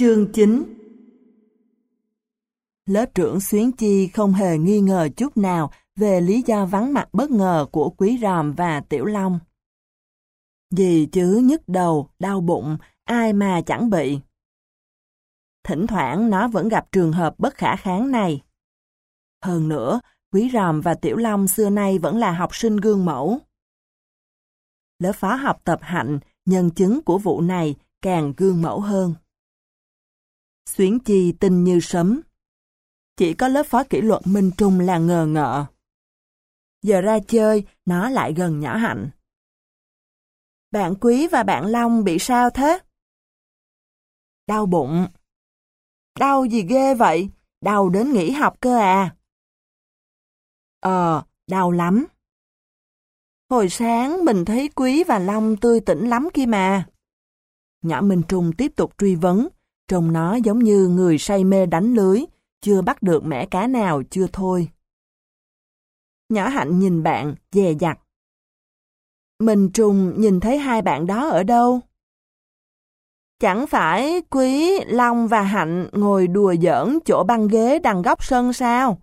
Chương 9 Lớp trưởng Xuyến Chi không hề nghi ngờ chút nào về lý do vắng mặt bất ngờ của Quý Ròm và Tiểu Long. Gì chứ nhức đầu, đau bụng, ai mà chẳng bị. Thỉnh thoảng nó vẫn gặp trường hợp bất khả kháng này. Hơn nữa, Quý Ròm và Tiểu Long xưa nay vẫn là học sinh gương mẫu. Lớp phó học tập hạnh, nhân chứng của vụ này càng gương mẫu hơn. Xuyến Chi tin như sấm. Chỉ có lớp phó kỷ luật Minh Trung là ngờ ngợ. Giờ ra chơi, nó lại gần nhỏ hạnh. Bạn Quý và bạn Long bị sao thế? Đau bụng. Đau gì ghê vậy? Đau đến nghỉ học cơ à? Ờ, đau lắm. Hồi sáng mình thấy Quý và Long tươi tỉnh lắm kia mà. Nhỏ Minh Trung tiếp tục truy vấn, trông nó giống như người say mê đánh lưới, chưa bắt được mẻ cá nào chưa thôi. Nhỏ Hạnh nhìn bạn, dè dặt. mình trùng nhìn thấy hai bạn đó ở đâu? Chẳng phải Quý, Long và Hạnh ngồi đùa giỡn chỗ băng ghế đằng góc sân sao?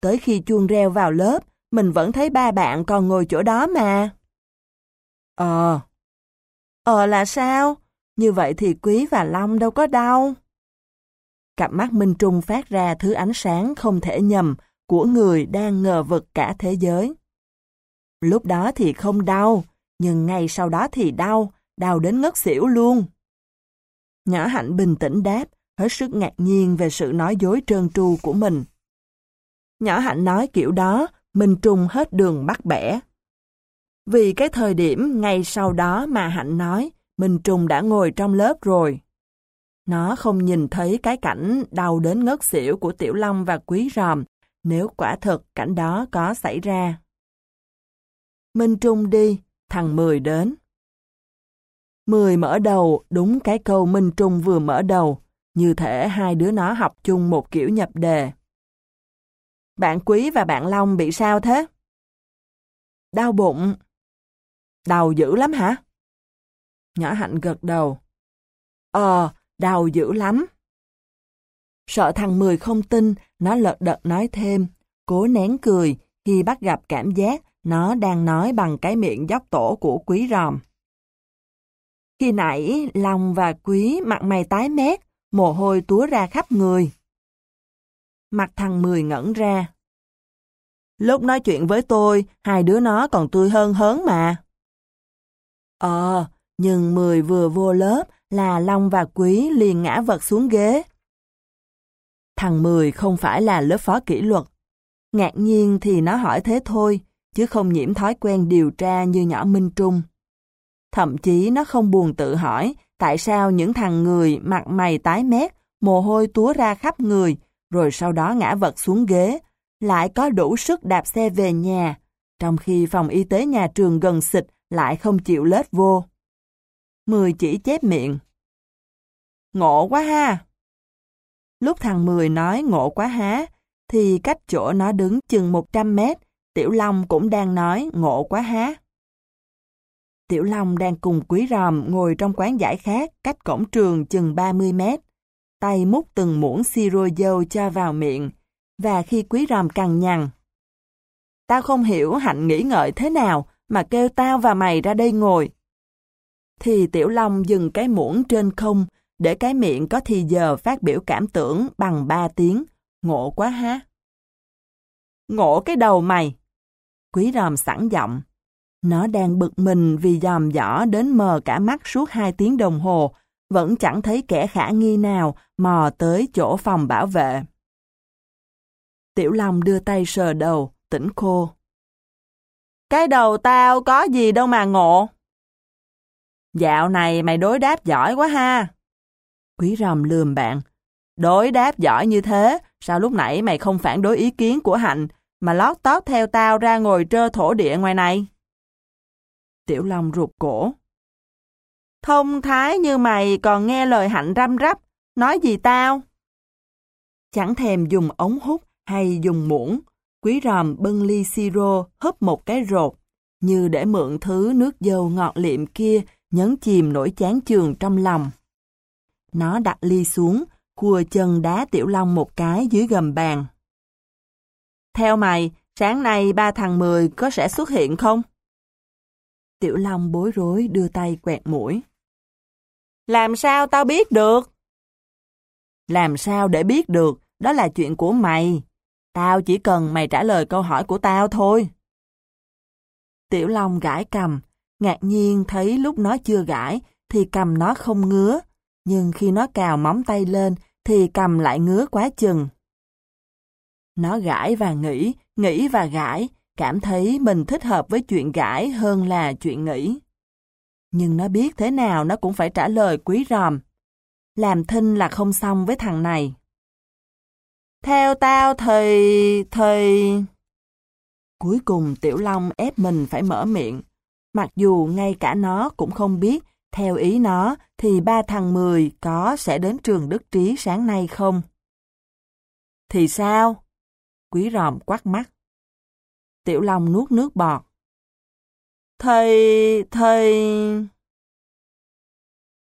Tới khi chuông reo vào lớp, mình vẫn thấy ba bạn còn ngồi chỗ đó mà. Ờ. Ờ là sao? Như vậy thì Quý và Long đâu có đau. Cặp mắt Minh Trung phát ra thứ ánh sáng không thể nhầm của người đang ngờ vực cả thế giới. Lúc đó thì không đau, nhưng ngay sau đó thì đau, đau đến ngất xỉu luôn. Nhỏ Hạnh bình tĩnh đáp, hết sức ngạc nhiên về sự nói dối trơn tru của mình. Nhỏ Hạnh nói kiểu đó, Minh Trung hết đường bắt bẻ. Vì cái thời điểm ngay sau đó mà Hạnh nói, Minh Trung đã ngồi trong lớp rồi. Nó không nhìn thấy cái cảnh đau đến ngất xỉu của Tiểu Long và Quý Ròm, nếu quả thật cảnh đó có xảy ra. Minh Trung đi, thằng Mười đến. Mười mở đầu đúng cái câu Minh Trung vừa mở đầu, như thể hai đứa nó học chung một kiểu nhập đề. Bạn Quý và bạn Long bị sao thế? Đau bụng. Đau dữ lắm hả? Nhỏ Hạnh gật đầu. Ờ, đau dữ lắm. Sợ thằng Mười không tin, nó lật đật nói thêm, cố nén cười khi bắt gặp cảm giác nó đang nói bằng cái miệng dốc tổ của quý ròm. Khi nãy, Long và Quý mặt mày tái mét, mồ hôi túa ra khắp người. Mặt thằng Mười ngẩn ra. Lúc nói chuyện với tôi, hai đứa nó còn tươi hơn hớn mà. Ờ, nhưng Mười vừa vô lớp là Long và Quý liền ngã vật xuống ghế. Thằng Mười không phải là lớp phó kỷ luật. Ngạc nhiên thì nó hỏi thế thôi, chứ không nhiễm thói quen điều tra như nhỏ Minh Trung. Thậm chí nó không buồn tự hỏi tại sao những thằng người mặt mày tái mét, mồ hôi túa ra khắp người, rồi sau đó ngã vật xuống ghế, lại có đủ sức đạp xe về nhà, trong khi phòng y tế nhà trường gần xịt lại không chịu lết vô. Mười chỉ chép miệng. Ngộ quá ha! Lúc thằng Mười nói ngộ quá há, thì cách chỗ nó đứng chừng 100 mét, Tiểu Long cũng đang nói ngộ quá há. Tiểu Long đang cùng Quý Ròm ngồi trong quán giải khác cách cổng trường chừng 30 mét. Tay múc từng muỗng siro dâu cho vào miệng. Và khi Quý Ròm cằn nhằn. Tao không hiểu Hạnh nghĩ ngợi thế nào mà kêu tao và mày ra đây ngồi. Thì Tiểu Long dừng cái muỗng trên không để cái miệng có thì giờ phát biểu cảm tưởng bằng ba tiếng. Ngộ quá há. Ngộ cái đầu mày. Quý ròm sẵn giọng. Nó đang bực mình vì dòm dõ đến mờ cả mắt suốt hai tiếng đồng hồ, vẫn chẳng thấy kẻ khả nghi nào mò tới chỗ phòng bảo vệ. Tiểu Long đưa tay sờ đầu, tỉnh khô. Cái đầu tao có gì đâu mà ngộ. Dạo này mày đối đáp giỏi quá ha. Quý ròm lườm bạn. Đối đáp giỏi như thế, sao lúc nãy mày không phản đối ý kiến của Hạnh, mà lót tót theo tao ra ngồi trơ thổ địa ngoài này? Tiểu Long rụt cổ. Thông thái như mày còn nghe lời Hạnh răm rắp, nói gì tao? Chẳng thèm dùng ống hút hay dùng muỗng, quý ròm bưng ly siro húp một cái rột, như để mượn thứ nước dâu ngọt liệm kia nhấn chìm nỗi chán trường trong lòng. Nó đặt ly xuống, cua chân đá Tiểu Long một cái dưới gầm bàn. Theo mày, sáng nay ba thằng mười có sẽ xuất hiện không? Tiểu Long bối rối đưa tay quẹt mũi. Làm sao tao biết được? Làm sao để biết được, đó là chuyện của mày. Tao chỉ cần mày trả lời câu hỏi của tao thôi. Tiểu Long gãi cầm, ngạc nhiên thấy lúc nó chưa gãi thì cầm nó không ngứa, nhưng khi nó cào móng tay lên thì cầm lại ngứa quá chừng. Nó gãi và nghĩ, nghĩ và gãi, cảm thấy mình thích hợp với chuyện gãi hơn là chuyện nghĩ. Nhưng nó biết thế nào nó cũng phải trả lời quý ròm. Làm thinh là không xong với thằng này. Theo tao thì... thì... Cuối cùng Tiểu Long ép mình phải mở miệng. Mặc dù ngay cả nó cũng không biết, theo ý nó thì ba thằng mười có sẽ đến trường Đức Trí sáng nay không? Thì sao? Quý ròm quát mắt. Tiểu Long nuốt nước bọt. Thầy... thầy...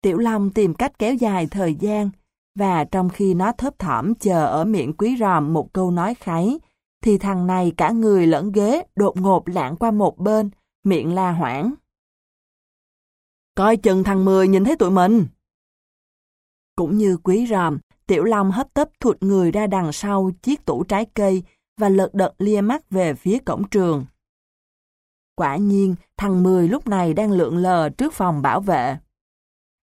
Tiểu Long tìm cách kéo dài thời gian, và trong khi nó thấp thỏm chờ ở miệng quý ròm một câu nói kháy, thì thằng này cả người lẫn ghế đột ngột lạng qua một bên, miệng la hoảng. Coi chừng thằng Mười nhìn thấy tụi mình. Cũng như quý ròm, Tiểu Long hấp tấp thụt người ra đằng sau chiếc tủ trái cây và lật đật lia mắt về phía cổng trường. Quả nhiên, thằng Mười lúc này đang lượn lờ trước phòng bảo vệ.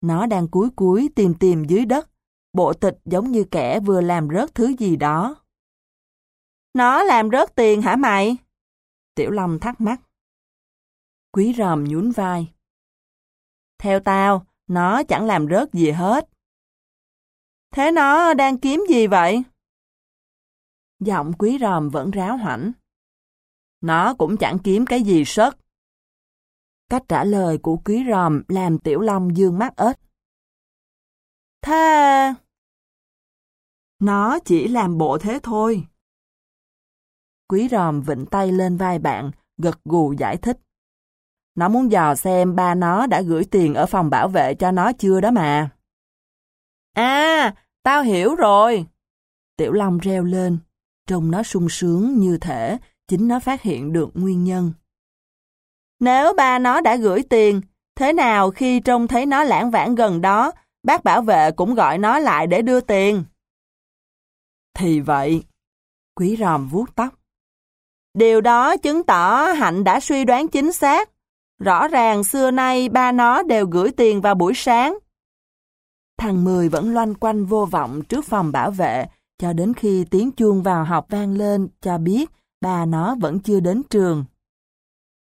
Nó đang cúi cúi tìm tìm dưới đất, bộ tịch giống như kẻ vừa làm rớt thứ gì đó. Nó làm rớt tiền hả mày? Tiểu Long thắc mắc. Quý ròm nhún vai. Theo tao, nó chẳng làm rớt gì hết. Thế nó đang kiếm gì vậy? Giọng quý ròm vẫn ráo hoảnh. Nó cũng chẳng kiếm cái gì sất. Cách trả lời của quý ròm làm tiểu long dương mắt ếch. Thế... Nó chỉ làm bộ thế thôi. Quý ròm vịnh tay lên vai bạn, gật gù giải thích. Nó muốn dò xem ba nó đã gửi tiền ở phòng bảo vệ cho nó chưa đó mà. À, tao hiểu rồi. Tiểu Long reo lên, trông nó sung sướng như thể chính nó phát hiện được nguyên nhân. Nếu ba nó đã gửi tiền, thế nào khi trông thấy nó lãng vãng gần đó, bác bảo vệ cũng gọi nó lại để đưa tiền? Thì vậy. Quý ròm vuốt tóc. Điều đó chứng tỏ Hạnh đã suy đoán chính xác. Rõ ràng xưa nay ba nó đều gửi tiền vào buổi sáng. Thằng Mười vẫn loanh quanh vô vọng trước phòng bảo vệ, cho đến khi tiếng chuông vào học vang lên cho biết ba nó vẫn chưa đến trường.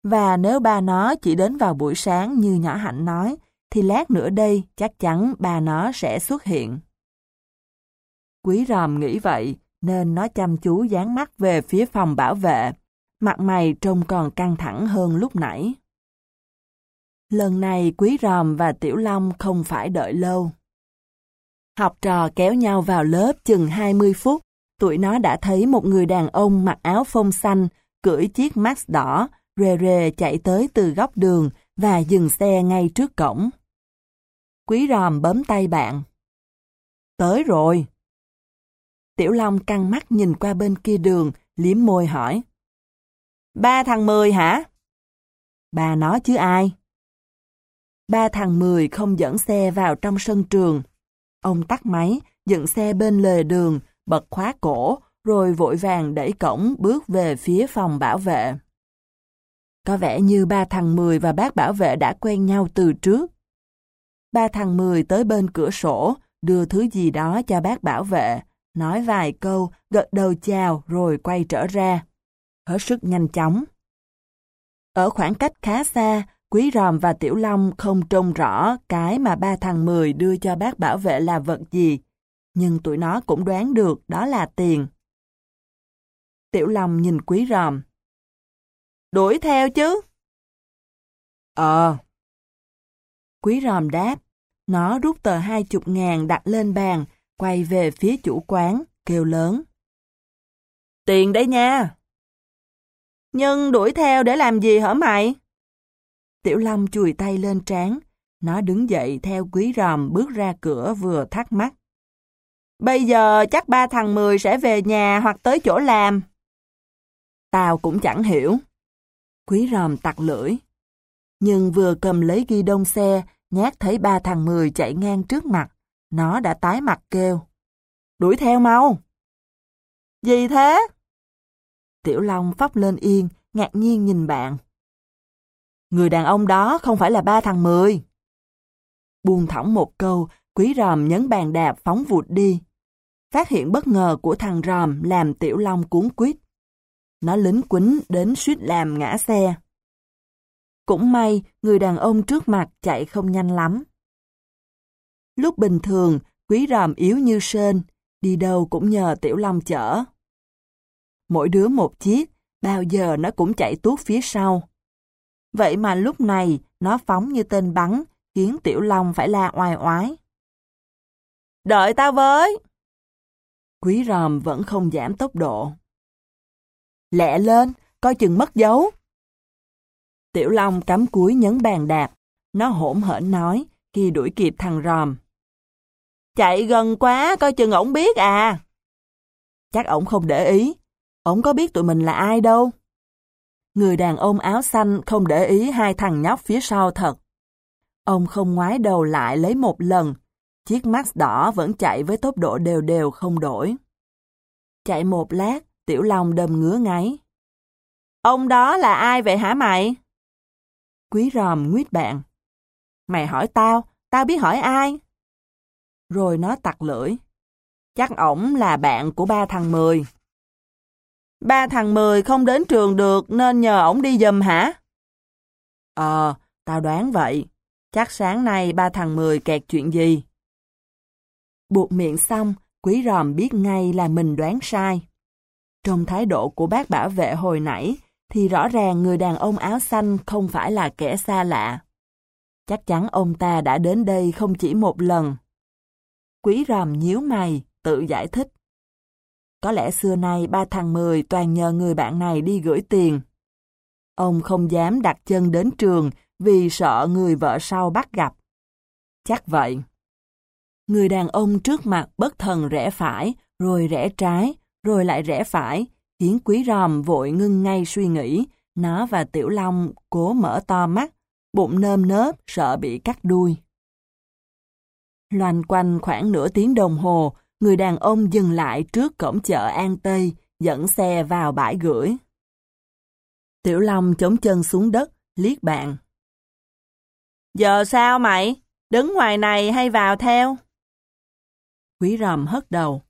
Và nếu ba nó chỉ đến vào buổi sáng như nhỏ Hạnh nói, thì lát nữa đây chắc chắn ba nó sẽ xuất hiện. Quý ròm nghĩ vậy, nên nó chăm chú dán mắt về phía phòng bảo vệ. Mặt mày trông còn căng thẳng hơn lúc nãy. Lần này Quý Ròm và Tiểu Long không phải đợi lâu. Học trò kéo nhau vào lớp chừng 20 phút, tụi nó đã thấy một người đàn ông mặc áo phông xanh, cưỡi chiếc Max đỏ, rề rề chạy tới từ góc đường và dừng xe ngay trước cổng. Quý Ròm bấm tay bạn. Tới rồi. Tiểu Long căng mắt nhìn qua bên kia đường, liếm môi hỏi. Ba thằng Mười hả? Ba nó chứ ai? Ba thằng Mười không dẫn xe vào trong sân trường. Ông tắt máy, dựng xe bên lề đường, bật khóa cổ, rồi vội vàng đẩy cổng bước về phía phòng bảo vệ. Có vẻ như ba thằng Mười và bác bảo vệ đã quen nhau từ trước. Ba thằng Mười tới bên cửa sổ, đưa thứ gì đó cho bác bảo vệ, nói vài câu, gật đầu chào rồi quay trở ra. Hết sức nhanh chóng. Ở khoảng cách khá xa, Quý Ròm và Tiểu Long không trông rõ cái mà ba thằng Mười đưa cho bác bảo vệ là vật gì, nhưng tụi nó cũng đoán được đó là tiền. Tiểu Long nhìn Quý Ròm. Đuổi theo chứ? Ờ. Quý Ròm đáp. Nó rút tờ hai chục ngàn đặt lên bàn, quay về phía chủ quán, kêu lớn. Tiền đấy nha. Nhưng đuổi theo để làm gì hả mày? Tiểu Long chùi tay lên trán. Nó đứng dậy theo quý ròm bước ra cửa vừa thắc mắc. Bây giờ chắc ba thằng Mười sẽ về nhà hoặc tới chỗ làm. Tao cũng chẳng hiểu. Quý ròm tặc lưỡi. Nhưng vừa cầm lấy ghi đông xe, nhát thấy ba thằng Mười chạy ngang trước mặt. Nó đã tái mặt kêu. Đuổi theo mau. Gì thế? Tiểu Long phóc lên yên, ngạc nhiên nhìn bạn. Người đàn ông đó không phải là ba thằng Mười. Buông thõng một câu, quý ròm nhấn bàn đạp phóng vụt đi. Phát hiện bất ngờ của thằng ròm làm Tiểu Long cuốn quýt. Nó lính quính đến suýt làm ngã xe. Cũng may, người đàn ông trước mặt chạy không nhanh lắm. Lúc bình thường, quý ròm yếu như sên, đi đâu cũng nhờ Tiểu Long chở. Mỗi đứa một chiếc, bao giờ nó cũng chạy tuốt phía sau. Vậy mà lúc này, nó phóng như tên bắn, khiến Tiểu Long phải la oai oái. Đợi tao với! Quý ròm vẫn không giảm tốc độ. Lẹ lên, coi chừng mất dấu. Tiểu Long cắm cúi nhấn bàn đạp. Nó hỗn hển nói khi đuổi kịp thằng ròm. Chạy gần quá, coi chừng ổng biết à. Chắc ổng không để ý. Ổng có biết tụi mình là ai đâu. Người đàn ông áo xanh không để ý hai thằng nhóc phía sau thật. Ông không ngoái đầu lại lấy một lần. Chiếc Max đỏ vẫn chạy với tốc độ đều đều không đổi. Chạy một lát, Tiểu Long đâm ngứa ngáy. Ông đó là ai vậy hả mày? Quý ròm nguyết bạn. Mày hỏi tao, tao biết hỏi ai? Rồi nó tặc lưỡi. Chắc ổng là bạn của ba thằng Mười. Ba thằng Mười không đến trường được nên nhờ ổng đi giùm hả? Ờ, tao đoán vậy. Chắc sáng nay ba thằng Mười kẹt chuyện gì? Buộc miệng xong, quý ròm biết ngay là mình đoán sai. Trong thái độ của bác bảo vệ hồi nãy, thì rõ ràng người đàn ông áo xanh không phải là kẻ xa lạ. Chắc chắn ông ta đã đến đây không chỉ một lần. Quý ròm nhíu mày, tự giải thích. Có lẽ xưa nay ba thằng Mười toàn nhờ người bạn này đi gửi tiền. Ông không dám đặt chân đến trường vì sợ người vợ sau bắt gặp. Chắc vậy. Người đàn ông trước mặt bất thần rẽ phải, rồi rẽ trái, rồi lại rẽ phải, khiến quý ròm vội ngưng ngay suy nghĩ, nó và Tiểu Long cố mở to mắt, bụng nơm nớp sợ bị cắt đuôi. Loanh quanh khoảng nửa tiếng đồng hồ, người đàn ông dừng lại trước cổng chợ An Tây, dẫn xe vào bãi gửi. Tiểu Long chống chân xuống đất, liếc bạn. Giờ sao mày? Đứng ngoài này hay vào theo? Quý ròm hất đầu.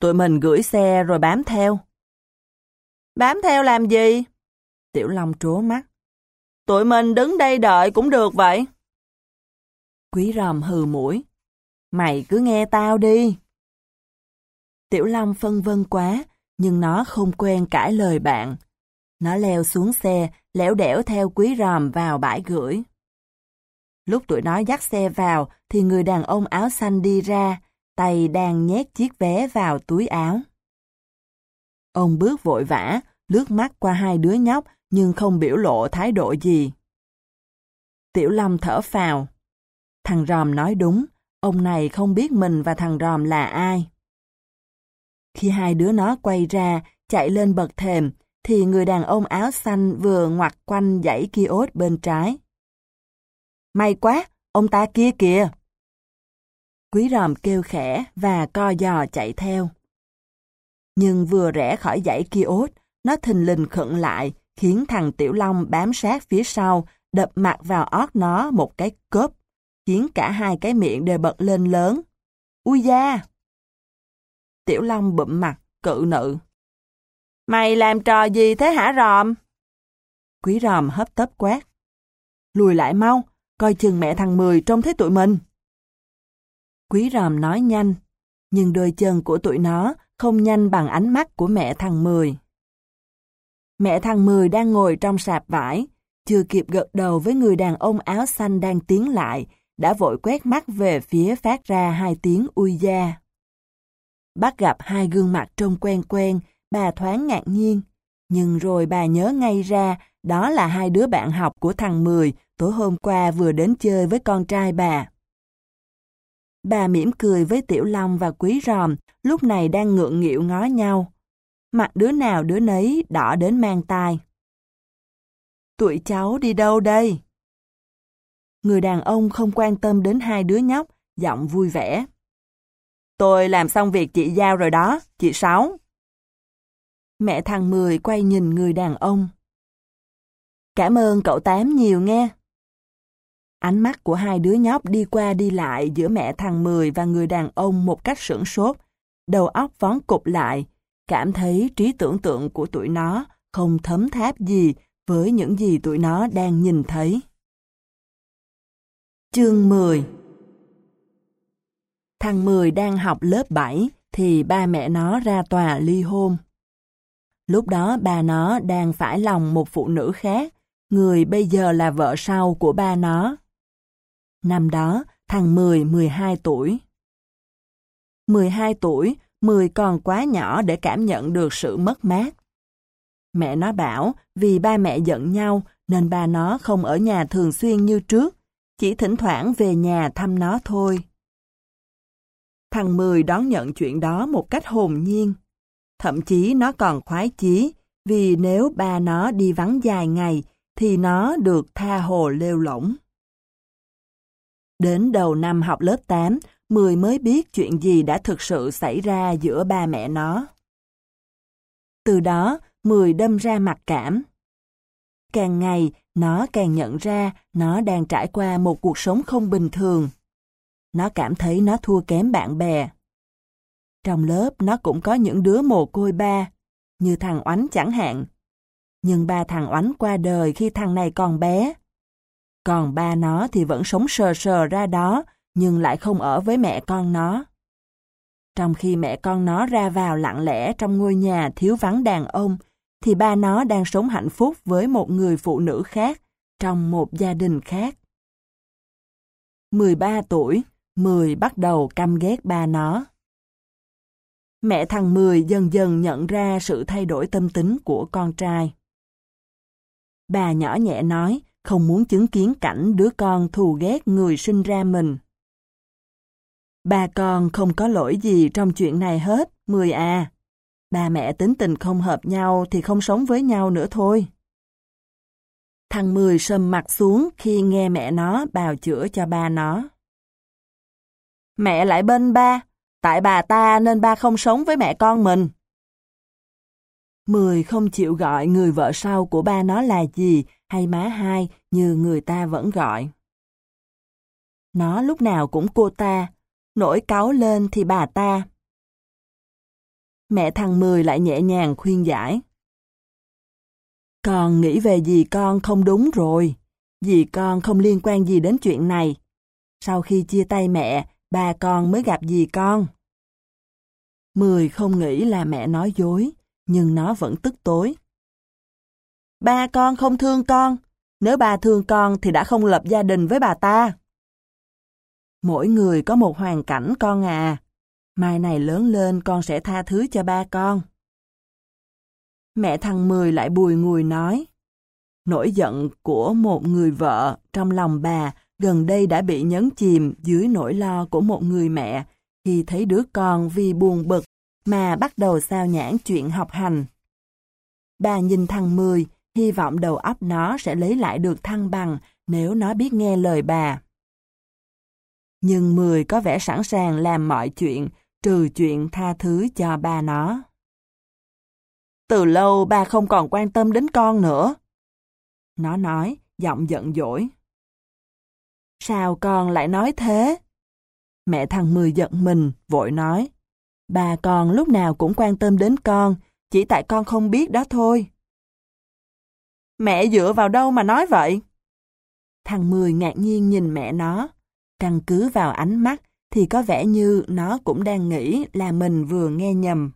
Tụi mình gửi xe rồi bám theo. Bám theo làm gì? Tiểu Long trố mắt. Tụi mình đứng đây đợi cũng được vậy. Quý ròm hừ mũi. Mày cứ nghe tao đi. Tiểu Long phân vân quá, nhưng nó không quen cãi lời bạn. Nó leo xuống xe, lẻo đẻo theo quý ròm vào bãi gửi. Lúc tụi nó dắt xe vào, thì người đàn ông áo xanh đi ra, tay đang nhét chiếc vé vào túi áo. Ông bước vội vã, lướt mắt qua hai đứa nhóc nhưng không biểu lộ thái độ gì. Tiểu Long thở phào. Thằng Ròm nói đúng, ông này không biết mình và thằng Ròm là ai. Khi hai đứa nó quay ra, chạy lên bậc thềm, thì người đàn ông áo xanh vừa ngoặt quanh dãy kiosk bên trái. May quá, ông ta kia kìa. Quý ròm kêu khẽ và co giò chạy theo. Nhưng vừa rẽ khỏi dãy kiosk, nó thình lình khựng lại, khiến thằng Tiểu Long bám sát phía sau, đập mặt vào ót nó một cái cốp, khiến cả hai cái miệng đều bật lên lớn. Ui da! Tiểu Long bụm mặt, cự nữ. Mày làm trò gì thế hả ròm? Quý ròm hấp tấp quát. Lùi lại mau, coi chừng mẹ thằng Mười trông thấy tụi mình. Quý ròm nói nhanh, nhưng đôi chân của tụi nó không nhanh bằng ánh mắt của mẹ thằng Mười. Mẹ thằng Mười đang ngồi trong sạp vải, chưa kịp gật đầu với người đàn ông áo xanh đang tiến lại, đã vội quét mắt về phía phát ra hai tiếng ui da. Bắt gặp hai gương mặt trông quen quen, bà thoáng ngạc nhiên, nhưng rồi bà nhớ ngay ra đó là hai đứa bạn học của thằng Mười tối hôm qua vừa đến chơi với con trai bà. Bà mỉm cười với Tiểu Long và Quý Ròm, lúc này đang ngượng nghịu ngó nhau. Mặt đứa nào đứa nấy đỏ đến mang tai. Tụi cháu đi đâu đây? Người đàn ông không quan tâm đến hai đứa nhóc, giọng vui vẻ. Tôi làm xong việc chị giao rồi đó, chị Sáu. Mẹ thằng Mười quay nhìn người đàn ông. Cảm ơn cậu Tám nhiều nghe. Ánh mắt của hai đứa nhóc đi qua đi lại giữa mẹ thằng Mười và người đàn ông một cách sửng sốt, đầu óc vón cục lại, cảm thấy trí tưởng tượng của tụi nó không thấm tháp gì với những gì tụi nó đang nhìn thấy. Chương 10 Thằng Mười đang học lớp 7 thì ba mẹ nó ra tòa ly hôn. Lúc đó ba nó đang phải lòng một phụ nữ khác, người bây giờ là vợ sau của ba nó. Năm đó, thằng Mười 12 tuổi. 12 tuổi, Mười còn quá nhỏ để cảm nhận được sự mất mát. Mẹ nó bảo vì ba mẹ giận nhau nên ba nó không ở nhà thường xuyên như trước, chỉ thỉnh thoảng về nhà thăm nó thôi. Thằng Mười đón nhận chuyện đó một cách hồn nhiên. Thậm chí nó còn khoái chí, vì nếu ba nó đi vắng dài ngày, thì nó được tha hồ lêu lỏng. Đến đầu năm học lớp 8, Mười mới biết chuyện gì đã thực sự xảy ra giữa ba mẹ nó. Từ đó, Mười đâm ra mặc cảm. Càng ngày, nó càng nhận ra nó đang trải qua một cuộc sống không bình thường. Nó cảm thấy nó thua kém bạn bè. Trong lớp nó cũng có những đứa mồ côi ba, như thằng Oánh chẳng hạn. Nhưng ba thằng Oánh qua đời khi thằng này còn bé. Còn ba nó thì vẫn sống sờ sờ ra đó, nhưng lại không ở với mẹ con nó. Trong khi mẹ con nó ra vào lặng lẽ trong ngôi nhà thiếu vắng đàn ông, thì ba nó đang sống hạnh phúc với một người phụ nữ khác, trong một gia đình khác. 13 tuổi, Mười bắt đầu căm ghét ba nó. Mẹ thằng Mười dần dần nhận ra sự thay đổi tâm tính của con trai. Bà nhỏ nhẹ nói, không muốn chứng kiến cảnh đứa con thù ghét người sinh ra mình. Ba con không có lỗi gì trong chuyện này hết, Mười à. Ba mẹ tính tình không hợp nhau thì không sống với nhau nữa thôi. Thằng Mười sầm mặt xuống khi nghe mẹ nó bào chữa cho ba nó. Mẹ lại bên ba, tại bà ta nên ba không sống với mẹ con mình. Mười không chịu gọi người vợ sau của ba nó là gì hay má hai như người ta vẫn gọi. Nó lúc nào cũng cô ta, nổi cáu lên thì bà ta. Mẹ thằng Mười lại nhẹ nhàng khuyên giải. Con nghĩ về gì con không đúng rồi. Dì con không liên quan gì đến chuyện này. Sau khi chia tay mẹ, ba con mới gặp gì con. Mười không nghĩ là mẹ nói dối, nhưng nó vẫn tức tối. Ba con không thương con, nếu ba thương con thì đã không lập gia đình với bà ta. Mỗi người có một hoàn cảnh con à. Mai này lớn lên con sẽ tha thứ cho ba con. Mẹ thằng Mười lại bùi ngùi nói. Nỗi giận của một người vợ trong lòng bà gần đây đã bị nhấn chìm dưới nỗi lo của một người mẹ khi thấy đứa con vì buồn bực mà bắt đầu sao nhãn chuyện học hành. Bà nhìn thằng Mười, hy vọng đầu óc nó sẽ lấy lại được thăng bằng nếu nó biết nghe lời bà. Nhưng Mười có vẻ sẵn sàng làm mọi chuyện, trừ chuyện tha thứ cho ba nó. Từ lâu ba không còn quan tâm đến con nữa. Nó nói, giọng giận dỗi. Sao con lại nói thế? Mẹ thằng Mười giận mình, vội nói. Bà con lúc nào cũng quan tâm đến con, chỉ tại con không biết đó thôi. Mẹ dựa vào đâu mà nói vậy? Thằng Mười ngạc nhiên nhìn mẹ nó. Căn cứ vào ánh mắt thì có vẻ như nó cũng đang nghĩ là mình vừa nghe nhầm.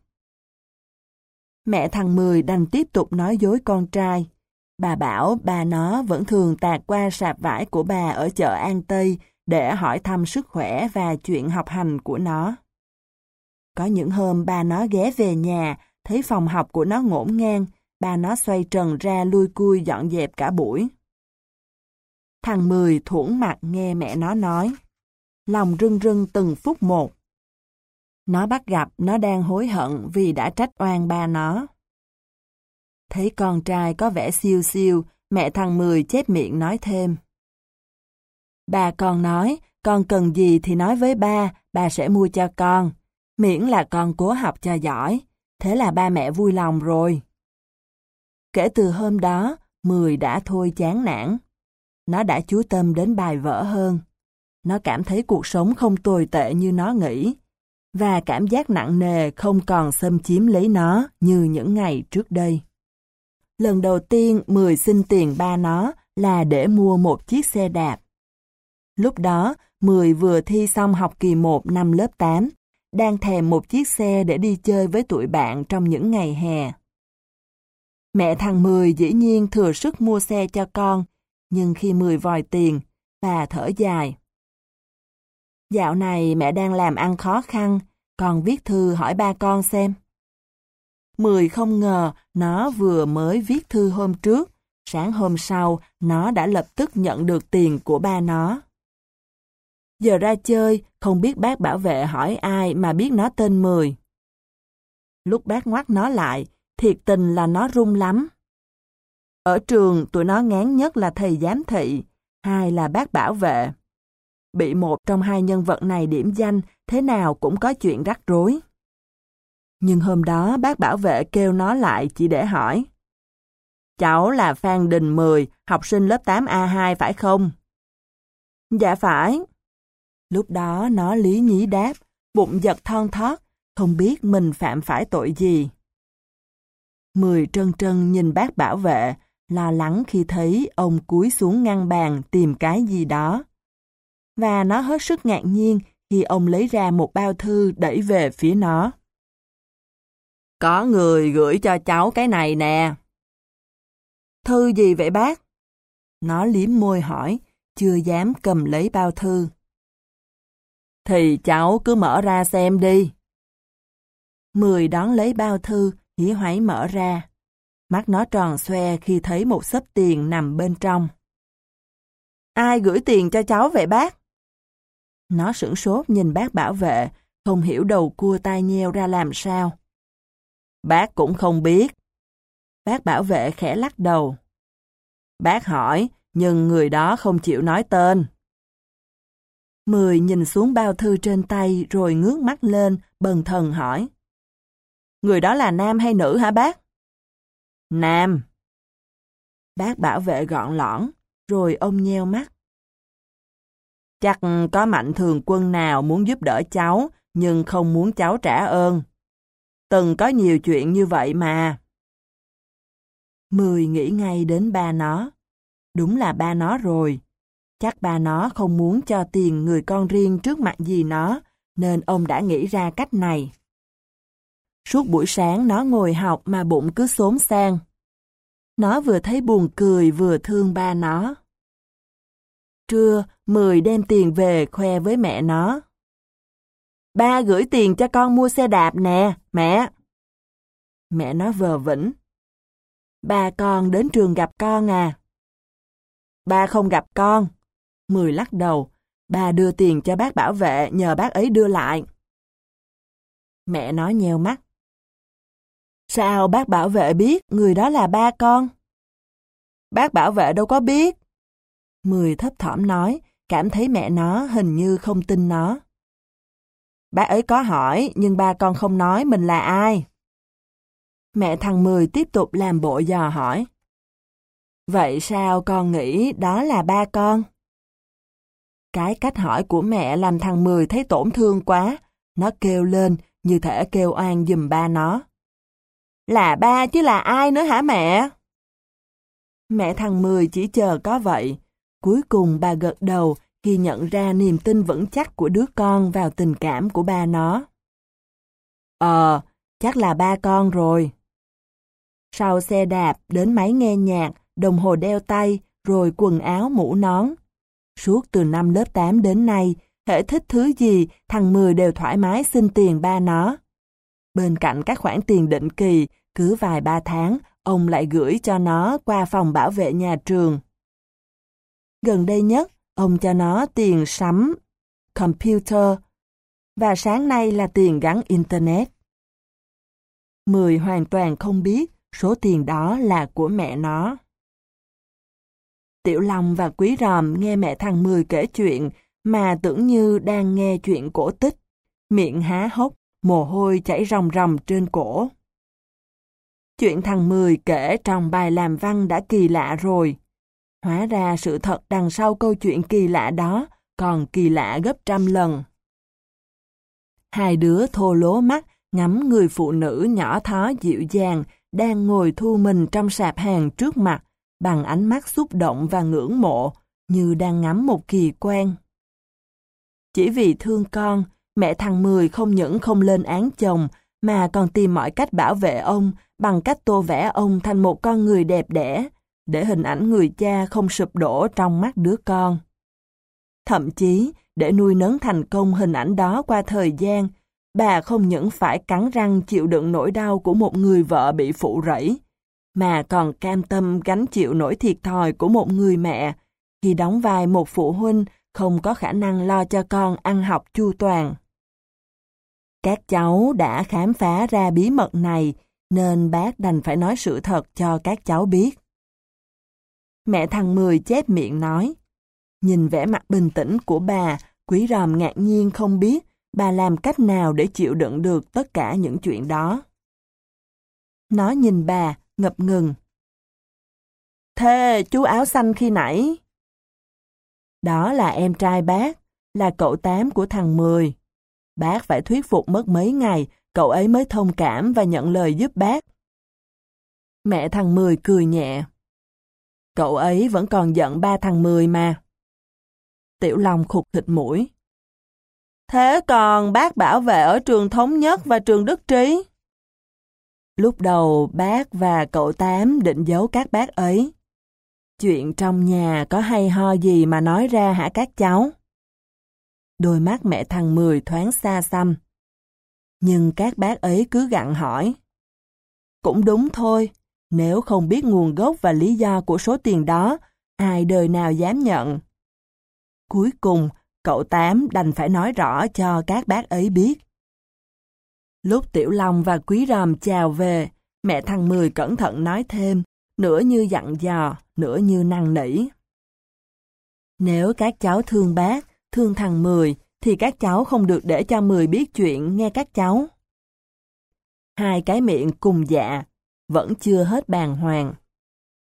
Mẹ thằng Mười đành tiếp tục nói dối con trai. Bà bảo bà nó vẫn thường tạt qua sạp vải của bà ở chợ An Tây để hỏi thăm sức khỏe và chuyện học hành của nó. Có những hôm bà nó ghé về nhà, thấy phòng học của nó ngổn ngang, bà nó xoay trần ra lui cui dọn dẹp cả buổi. thằng Mười thủng mặt nghe mẹ nó nói. Lòng rưng rưng từng phút một. Nó bắt gặp nó đang hối hận vì đã trách oan ba nó. Thấy con trai có vẻ siêu siêu, mẹ thằng Mười chép miệng nói thêm. Bà con nói, con cần gì thì nói với ba, ba sẽ mua cho con. Miễn là con cố học cho giỏi. Thế là ba mẹ vui lòng rồi. Kể từ hôm đó, Mười đã thôi chán nản. Nó đã chú tâm đến bài vở hơn. Nó cảm thấy cuộc sống không tồi tệ như nó nghĩ. Và cảm giác nặng nề không còn xâm chiếm lấy nó như những ngày trước đây. Lần đầu tiên Mười xin tiền ba nó là để mua một chiếc xe đạp. Lúc đó, Mười vừa thi xong học kỳ 1 năm lớp 8, đang thèm một chiếc xe để đi chơi với tụi bạn trong những ngày hè. Mẹ thằng Mười dĩ nhiên thừa sức mua xe cho con, nhưng khi Mười vòi tiền, bà thở dài. Dạo này mẹ đang làm ăn khó khăn, con viết thư hỏi ba con xem. Mười không ngờ nó vừa mới viết thư hôm trước, sáng hôm sau nó đã lập tức nhận được tiền của ba nó. Giờ ra chơi, không biết bác bảo vệ hỏi ai mà biết nó tên Mười. Lúc bác ngoắt nó lại, thiệt tình là nó run lắm. Ở trường, tụi nó ngán nhất là thầy giám thị, hai là bác bảo vệ. Bị một trong hai nhân vật này điểm danh, thế nào cũng có chuyện rắc rối. Nhưng hôm đó bác bảo vệ kêu nó lại chỉ để hỏi. Cháu là Phan Đình Mười, học sinh lớp 8A2 phải không? Dạ phải. Lúc đó nó lý nhí đáp, bụng giật thon thót, không biết mình phạm phải tội gì. Mười trân trân nhìn bác bảo vệ, lo lắng khi thấy ông cúi xuống ngăn bàn tìm cái gì đó. Và nó hết sức ngạc nhiên khi ông lấy ra một bao thư đẩy về phía nó. Có người gửi cho cháu cái này nè. Thư gì vậy bác? Nó liếm môi hỏi, chưa dám cầm lấy bao thư. Thì cháu cứ mở ra xem đi. Mười đón lấy bao thư, hỉ hoáy mở ra. Mắt nó tròn xoe khi thấy một sấp tiền nằm bên trong. Ai gửi tiền cho cháu vậy bác? Nó sửng sốt nhìn bác bảo vệ, không hiểu đầu cua tai nheo ra làm sao. Bác cũng không biết. Bác bảo vệ khẽ lắc đầu. Bác hỏi, nhưng người đó không chịu nói tên. Mười nhìn xuống bao thư trên tay rồi ngước mắt lên, bần thần hỏi. Người đó là nam hay nữ hả bác? Nam. Bác bảo vệ gọn lõn, rồi ông nheo mắt. Chắc có mạnh thường quân nào muốn giúp đỡ cháu, nhưng không muốn cháu trả ơn. Từng có nhiều chuyện như vậy mà. Mười nghĩ ngay đến ba nó. Đúng là ba nó rồi. Chắc ba nó không muốn cho tiền người con riêng trước mặt gì nó, nên ông đã nghĩ ra cách này. Suốt buổi sáng nó ngồi học mà bụng cứ xốn sang. Nó vừa thấy buồn cười vừa thương ba nó. Trưa, Mười đem tiền về khoe với mẹ nó. Ba gửi tiền cho con mua xe đạp nè, mẹ. Mẹ nó vờ vĩnh. Ba con đến trường gặp con à? Ba không gặp con. Mười lắc đầu. Ba đưa tiền cho bác bảo vệ nhờ bác ấy đưa lại. Mẹ nó nheo mắt. Sao bác bảo vệ biết người đó là ba con? Bác bảo vệ đâu có biết. Mười thấp thỏm nói, cảm thấy mẹ nó hình như không tin nó. Ba ấy có hỏi, nhưng ba con không nói mình là ai. Mẹ thằng Mười tiếp tục làm bộ dò hỏi. Vậy sao con nghĩ đó là ba con? Cái cách hỏi của mẹ làm thằng Mười thấy tổn thương quá. Nó kêu lên như thể kêu oan dùm ba nó. Là ba chứ là ai nữa hả mẹ? Mẹ thằng Mười chỉ chờ có vậy. Cuối cùng bà gật đầu khi nhận ra niềm tin vững chắc của đứa con vào tình cảm của ba nó. Ờ, chắc là ba con rồi. Sau xe đạp, đến máy nghe nhạc, đồng hồ đeo tay, rồi quần áo mũ nón. Suốt từ năm lớp 8 đến nay, hệ thích thứ gì, thằng Mười đều thoải mái xin tiền ba nó. Bên cạnh các khoản tiền định kỳ, cứ vài ba tháng, ông lại gửi cho nó qua phòng bảo vệ nhà trường. Gần đây nhất, ông cho nó tiền sắm computer và sáng nay là tiền gắn Internet. Mười hoàn toàn không biết số tiền đó là của mẹ nó. Tiểu Long và Quý Ròm nghe mẹ thằng Mười kể chuyện mà tưởng như đang nghe chuyện cổ tích, miệng há hốc, mồ hôi chảy ròng ròng trên cổ. Chuyện thằng Mười kể trong bài làm văn đã kỳ lạ rồi. Hóa ra sự thật đằng sau câu chuyện kỳ lạ đó còn kỳ lạ gấp trăm lần. Hai đứa thô lố mắt ngắm người phụ nữ nhỏ thó dịu dàng đang ngồi thu mình trong sạp hàng trước mặt bằng ánh mắt xúc động và ngưỡng mộ như đang ngắm một kỳ quan. Chỉ vì thương con, mẹ thằng Mười không những không lên án chồng mà còn tìm mọi cách bảo vệ ông bằng cách tô vẽ ông thành một con người đẹp đẽ, để hình ảnh người cha không sụp đổ trong mắt đứa con. Thậm chí, để nuôi nấng thành công hình ảnh đó qua thời gian, bà không những phải cắn răng chịu đựng nỗi đau của một người vợ bị phụ rẫy, mà còn cam tâm gánh chịu nỗi thiệt thòi của một người mẹ khi đóng vai một phụ huynh không có khả năng lo cho con ăn học chu toàn. Các cháu đã khám phá ra bí mật này nên bác đành phải nói sự thật cho các cháu biết. Mẹ thằng Mười chép miệng nói. Nhìn vẻ mặt bình tĩnh của bà, quý ròm ngạc nhiên không biết bà làm cách nào để chịu đựng được tất cả những chuyện đó. Nó nhìn bà, ngập ngừng. Thế chú áo xanh khi nãy? Đó là em trai bác, là cậu tám của thằng Mười. Bác phải thuyết phục mất mấy ngày, cậu ấy mới thông cảm và nhận lời giúp bác. Mẹ thằng Mười cười nhẹ. Cậu ấy vẫn còn giận ba thằng Mười mà. Tiểu Long khục thịt mũi. Thế còn bác bảo vệ ở trường Thống Nhất và trường Đức Trí? Lúc đầu bác và cậu Tám định giấu các bác ấy. Chuyện trong nhà có hay ho gì mà nói ra hả các cháu? Đôi mắt mẹ thằng Mười thoáng xa xăm. Nhưng các bác ấy cứ gặn hỏi. Cũng đúng thôi, nếu không biết nguồn gốc và lý do của số tiền đó, ai đời nào dám nhận. Cuối cùng, cậu Tám đành phải nói rõ cho các bác ấy biết. Lúc Tiểu Long và Quý Ròm chào về, mẹ thằng Mười cẩn thận nói thêm, nửa như dặn dò, nửa như năng nỉ. Nếu các cháu thương bác, thương thằng Mười, thì các cháu không được để cho Mười biết chuyện nghe các cháu. Hai cái miệng cùng dạ, vẫn chưa hết bàng hoàng.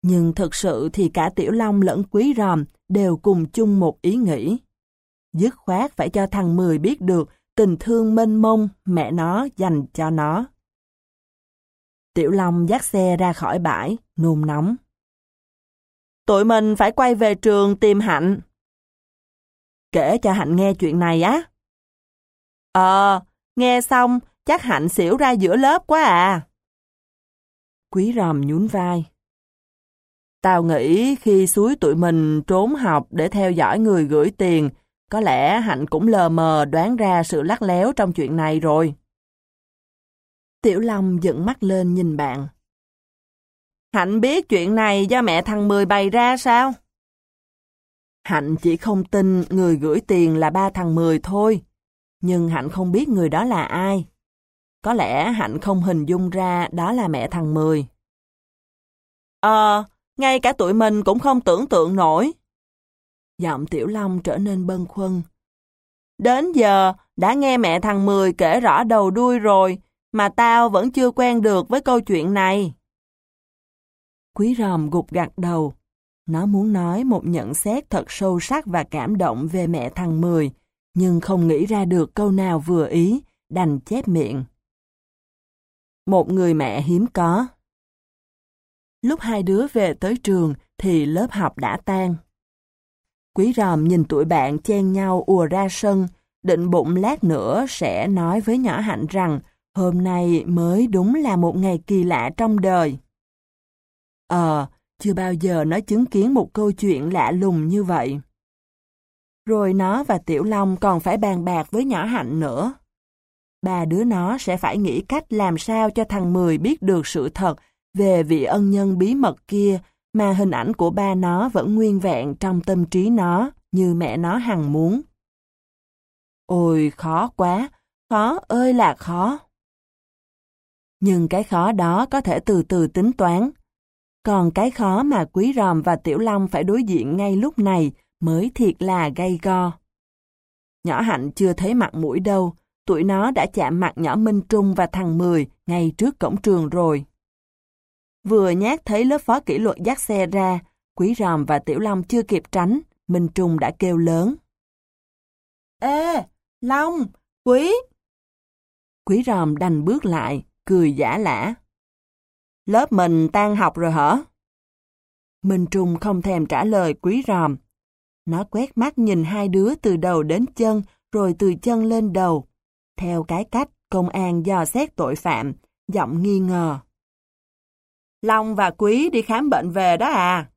Nhưng thực sự thì cả Tiểu Long lẫn Quý Ròm đều cùng chung một ý nghĩ. Dứt khoát phải cho thằng Mười biết được tình thương mênh mông mẹ nó dành cho nó. Tiểu Long dắt xe ra khỏi bãi, nôn nóng. Tụi mình phải quay về trường tìm Hạnh. Kể cho Hạnh nghe chuyện này á. Ờ, nghe xong chắc Hạnh xỉu ra giữa lớp quá à. Quý ròm nhún vai. Tao nghĩ khi suối tụi mình trốn học để theo dõi người gửi tiền, có lẽ Hạnh cũng lờ mờ đoán ra sự lắc léo trong chuyện này rồi. Tiểu Long dựng mắt lên nhìn bạn. Hạnh biết chuyện này do mẹ thằng Mười bày ra sao? Hạnh chỉ không tin người gửi tiền là ba thằng Mười thôi, nhưng Hạnh không biết người đó là ai. Có lẽ Hạnh không hình dung ra đó là mẹ thằng Mười. Ờ, ngay cả tụi mình cũng không tưởng tượng nổi. Giọng Tiểu Long trở nên bâng khuâng. Đến giờ, đã nghe mẹ thằng Mười kể rõ đầu đuôi rồi, mà tao vẫn chưa quen được với câu chuyện này. Quý ròm gục gặt đầu. Nó muốn nói một nhận xét thật sâu sắc và cảm động về mẹ thằng Mười, nhưng không nghĩ ra được câu nào vừa ý, đành chép miệng. Một người mẹ hiếm có. Lúc hai đứa về tới trường thì lớp học đã tan. Quý ròm nhìn tụi bạn chen nhau ùa ra sân, định bụng lát nữa sẽ nói với nhỏ hạnh rằng hôm nay mới đúng là một ngày kỳ lạ trong đời. Ờ, chưa bao giờ nó chứng kiến một câu chuyện lạ lùng như vậy. Rồi nó và Tiểu Long còn phải bàn bạc với nhỏ hạnh nữa. Ba đứa nó sẽ phải nghĩ cách làm sao cho thằng Mười biết được sự thật về vị ân nhân bí mật kia mà hình ảnh của ba nó vẫn nguyên vẹn trong tâm trí nó như mẹ nó hằng muốn. Ôi khó quá, khó ơi là khó. Nhưng cái khó đó có thể từ từ tính toán. Còn cái khó mà Quý Ròm và Tiểu Long phải đối diện ngay lúc này mới thiệt là gây go. Nhỏ Hạnh chưa thấy mặt mũi đâu, tụi nó đã chạm mặt nhỏ Minh Trung và thằng Mười ngay trước cổng trường rồi. Vừa nhát thấy lớp phó kỷ luật dắt xe ra, Quý Ròm và Tiểu Long chưa kịp tránh, Minh Trung đã kêu lớn. Ê, Long, Quý! Quý Ròm đành bước lại, cười giả lả. Lớp mình tan học rồi hả? Minh Trung không thèm trả lời Quý Ròm. Nó quét mắt nhìn hai đứa từ đầu đến chân, rồi từ chân lên đầu. Theo cái cách công an dò xét tội phạm, giọng nghi ngờ. Long và Quý đi khám bệnh về đó à?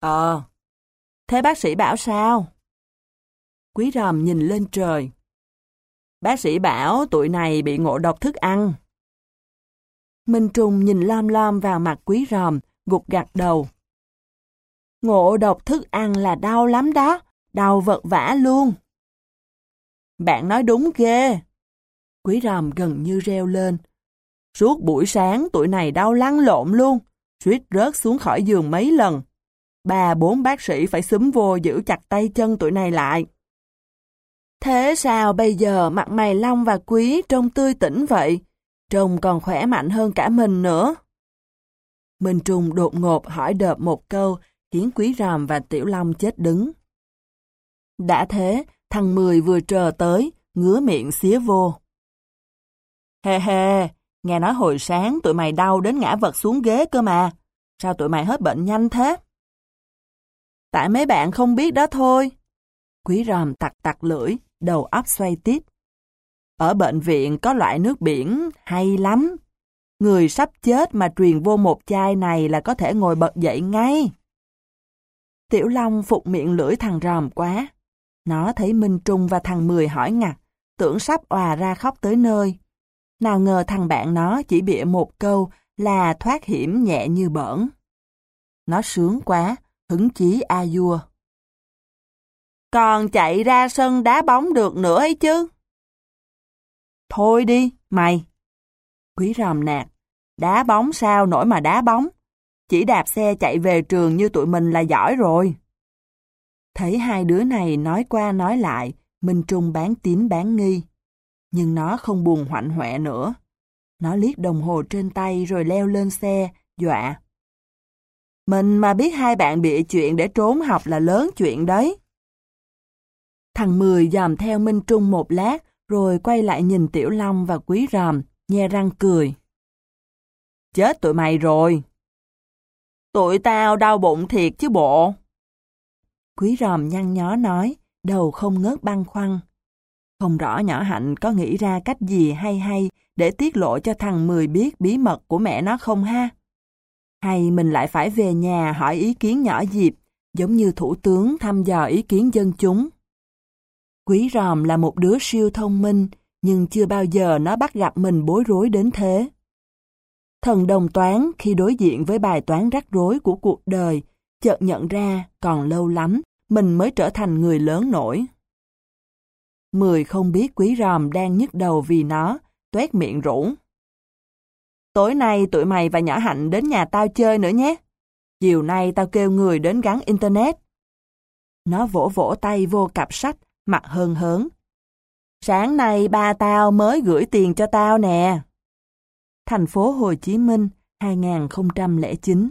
Ờ. Thế bác sĩ bảo sao? Quý ròm nhìn lên trời. Bác sĩ bảo tụi này bị ngộ độc thức ăn. Minh Trung nhìn lom lom vào mặt quý ròm, gục gặt đầu. Ngộ độc thức ăn là đau lắm đó, đau vật vã luôn. Bạn nói đúng ghê. Quý ròm gần như reo lên. Suốt buổi sáng tụi này đau lăn lộn luôn, suýt rớt xuống khỏi giường mấy lần. Ba bốn bác sĩ phải xúm vô giữ chặt tay chân tụi này lại. Thế sao bây giờ mặt mày long và quý trông tươi tỉnh vậy? Trông còn khỏe mạnh hơn cả mình nữa. Minh Trung đột ngột hỏi đợp một câu, khiến quý ròm và tiểu long chết đứng. Đã thế, thằng Mười vừa trờ tới, ngứa miệng xía vô. Hề hề, nghe nói hồi sáng tụi mày đau đến ngã vật xuống ghế cơ mà. Sao tụi mày hết bệnh nhanh thế? Tại mấy bạn không biết đó thôi. Quý ròm tặc tặc lưỡi, đầu óc xoay tiếp. Ở bệnh viện có loại nước biển hay lắm. Người sắp chết mà truyền vô một chai này là có thể ngồi bật dậy ngay. Tiểu Long phục miệng lưỡi thằng ròm quá. Nó thấy Minh Trung và thằng Mười hỏi ngặt, tưởng sắp òa ra khóc tới nơi. Nào ngờ thằng bạn nó chỉ bịa một câu là thoát hiểm nhẹ như bỡn. Nó sướng quá, hứng chí a vua. Còn chạy ra sân đá bóng được nữa ấy chứ. Thôi đi, mày. Quý ròm nạt, đá bóng sao nổi mà đá bóng. Chỉ đạp xe chạy về trường như tụi mình là giỏi rồi. Thấy hai đứa này nói qua nói lại, Minh Trung bán tín bán nghi. Nhưng nó không buồn hoạnh hoẹ nữa. Nó liếc đồng hồ trên tay rồi leo lên xe, dọa. Mình mà biết hai bạn bịa chuyện để trốn học là lớn chuyện đấy. Thằng Mười dòm theo Minh Trung một lát, rồi quay lại nhìn Tiểu Long và Quý Ròm, nhe răng cười. Chết tụi mày rồi. Tụi tao đau bụng thiệt chứ bộ. Quý Ròm nhăn nhó nói, đầu không ngớt băng khoăn. Không rõ nhỏ hạnh có nghĩ ra cách gì hay hay để tiết lộ cho thằng Mười biết bí mật của mẹ nó không ha? Hay mình lại phải về nhà hỏi ý kiến nhỏ Diệp, giống như thủ tướng thăm dò ý kiến dân chúng? Quý ròm là một đứa siêu thông minh, nhưng chưa bao giờ nó bắt gặp mình bối rối đến thế. Thần đồng toán khi đối diện với bài toán rắc rối của cuộc đời, chợt nhận ra còn lâu lắm mình mới trở thành người lớn nổi. Mười không biết quý ròm đang nhức đầu vì nó, tuét miệng rũ. Tối nay tụi mày và nhỏ hạnh đến nhà tao chơi nữa nhé. Chiều nay tao kêu người đến gắn internet. Nó vỗ vỗ tay vô cặp sách, mặt hơn hớn. Sáng nay ba tao mới gửi tiền cho tao nè. Thành phố Hồ Chí Minh, 2009